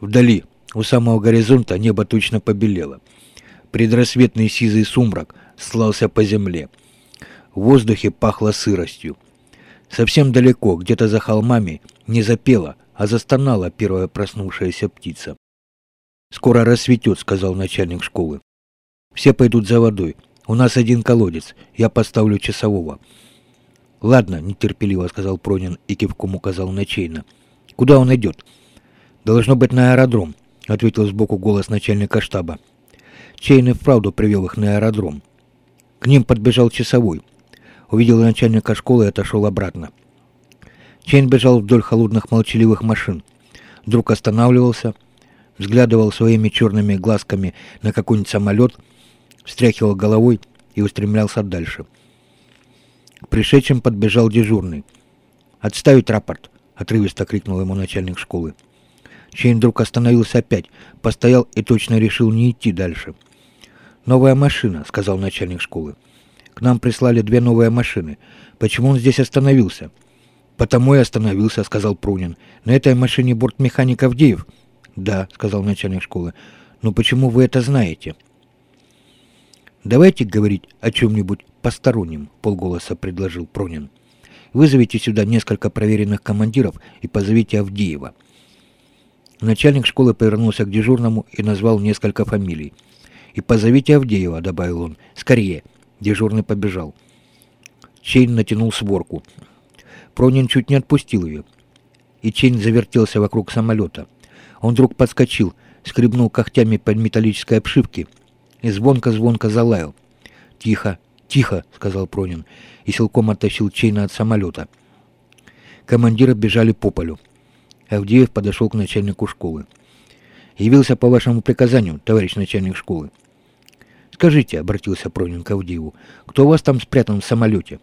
Вдали, у самого горизонта, небо точно побелело. Предрассветный сизый сумрак слался по земле. В воздухе пахло сыростью. Совсем далеко, где-то за холмами, не запела, а застонала первая проснувшаяся птица. «Скоро рассветет», — сказал начальник школы. «Все пойдут за водой. У нас один колодец. Я поставлю часового». «Ладно», — нетерпеливо сказал Пронин и кивком указал на Чейна. «Куда он идет?» «Должно быть на аэродром», — ответил сбоку голос начальника штаба. Чейн и вправду привел их на аэродром. К ним подбежал часовой. Увидел начальника школы и отошел обратно. Чейн бежал вдоль холодных молчаливых машин. Вдруг останавливался, взглядывал своими черными глазками на какой-нибудь самолет, встряхивал головой и устремлялся дальше. К пришедшим подбежал дежурный. «Отставить рапорт!» — отрывисто крикнул ему начальник школы. Чейн вдруг остановился опять, постоял и точно решил не идти дальше. «Новая машина», — сказал начальник школы. «К нам прислали две новые машины. Почему он здесь остановился?» «Потому и остановился», — сказал Прунин. «На этой машине бортмеханик Авдеев». «Да», — сказал начальник школы. «Но почему вы это знаете?» «Давайте говорить о чем-нибудь постороннем», — вполголоса предложил Пронин. «Вызовите сюда несколько проверенных командиров и позовите Авдеева». Начальник школы повернулся к дежурному и назвал несколько фамилий. «И позовите Авдеева», — добавил он. «Скорее». Дежурный побежал. Чейн натянул сворку. Пронин чуть не отпустил ее. И Чейн завертелся вокруг самолета. Он вдруг подскочил, скребнул когтями по металлической обшивке и звонко-звонко залаял. «Тихо, тихо», — сказал Пронин, и силком оттащил Чейна от самолета. Командиры бежали по полю. Авдеев подошел к начальнику школы. «Явился по вашему приказанию, товарищ начальник школы». «Скажите», — обратился Пронин к Авдееву, — «кто у вас там спрятан в самолете?»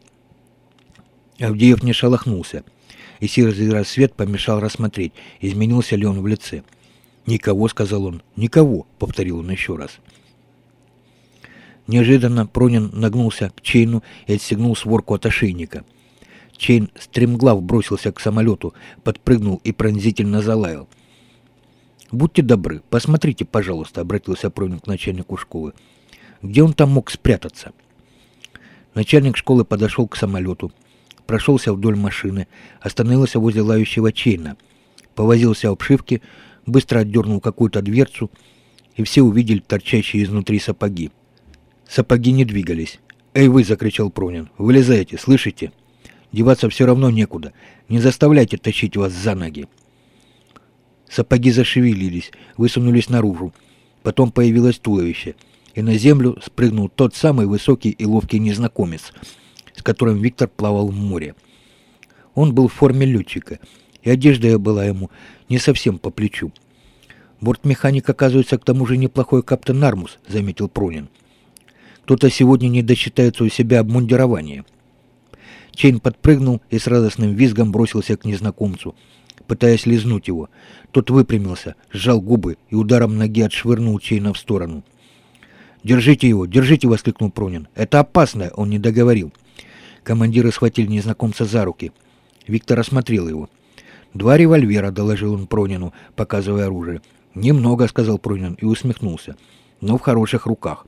Авдеев не шелохнулся, и серый рассвет помешал рассмотреть, изменился ли он в лице. «Никого», — сказал он, — «никого», — повторил он еще раз. Неожиданно Пронин нагнулся к Чейну и отстегнул сворку от ошейника. Чейн стремглав бросился к самолету, подпрыгнул и пронзительно залаял. «Будьте добры, посмотрите, пожалуйста», — обратился Пронин к начальнику школы. «Где он там мог спрятаться?» Начальник школы подошел к самолету, прошелся вдоль машины, остановился возле лающего Чейна, повозился в обшивке, быстро отдернул какую-то дверцу, и все увидели торчащие изнутри сапоги. Сапоги не двигались. «Эй вы!» — закричал Пронин. «Вылезайте, слышите? Деваться все равно некуда. Не заставляйте тащить вас за ноги!» Сапоги зашевелились, высунулись наружу. Потом появилось туловище, и на землю спрыгнул тот самый высокий и ловкий незнакомец — с которым Виктор плавал в море. Он был в форме летчика, и одежда была ему не совсем по плечу. «Бортмеханик, оказывается, к тому же неплохой каптан Армус», — заметил Пронин. «Кто-то сегодня не досчитается у себя обмундирования». Чейн подпрыгнул и с радостным визгом бросился к незнакомцу, пытаясь лизнуть его. Тот выпрямился, сжал губы и ударом ноги отшвырнул Чейна в сторону. «Держите его, держите!» — воскликнул Пронин. «Это опасно!» — он не договорил. Командиры схватили незнакомца за руки. Виктор осмотрел его. «Два револьвера», — доложил он Пронину, показывая оружие. «Немного», — сказал Пронин и усмехнулся. «Но в хороших руках».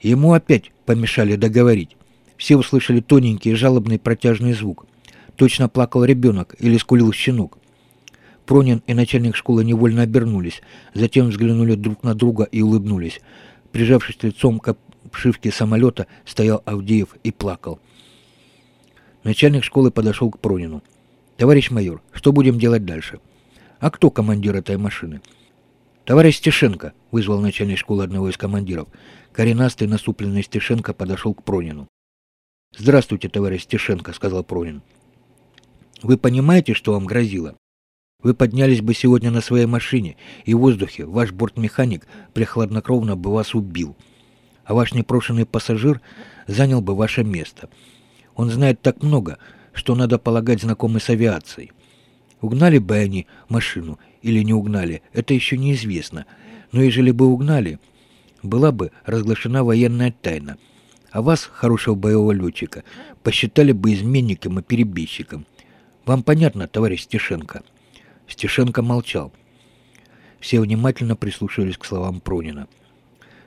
Ему опять помешали договорить. Все услышали тоненький жалобный протяжный звук. Точно плакал ребенок или скулил щенок. Пронин и начальник школы невольно обернулись, затем взглянули друг на друга и улыбнулись. Прижавшись лицом к обшивке самолета стоял Авдеев и плакал. Начальник школы подошел к Пронину. «Товарищ майор, что будем делать дальше?» «А кто командир этой машины?» «Товарищ Стешенко», — вызвал начальник школы одного из командиров. Коренастый, насупленный Стешенко подошел к Пронину. «Здравствуйте, товарищ Стешенко», — сказал Пронин. «Вы понимаете, что вам грозило? Вы поднялись бы сегодня на своей машине, и в воздухе ваш бортмеханик прихладнокровно бы вас убил» а ваш непрошенный пассажир занял бы ваше место. Он знает так много, что надо полагать знакомый с авиацией. Угнали бы они машину или не угнали, это еще неизвестно. Но ежели бы угнали, была бы разглашена военная тайна. А вас, хорошего боевого летчика, посчитали бы изменником и перебежчиком. Вам понятно, товарищ Стешенко?» Стешенко молчал. Все внимательно прислушивались к словам Пронина.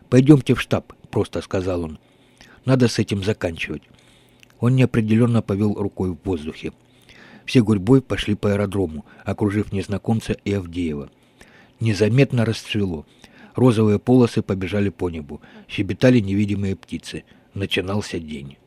«Пойдемте в штаб», — просто сказал он. «Надо с этим заканчивать». Он неопределенно повел рукой в воздухе. Все гурьбой пошли по аэродрому, окружив незнакомца и Авдеева. Незаметно расцвело. Розовые полосы побежали по небу. Щебетали невидимые птицы. Начинался день.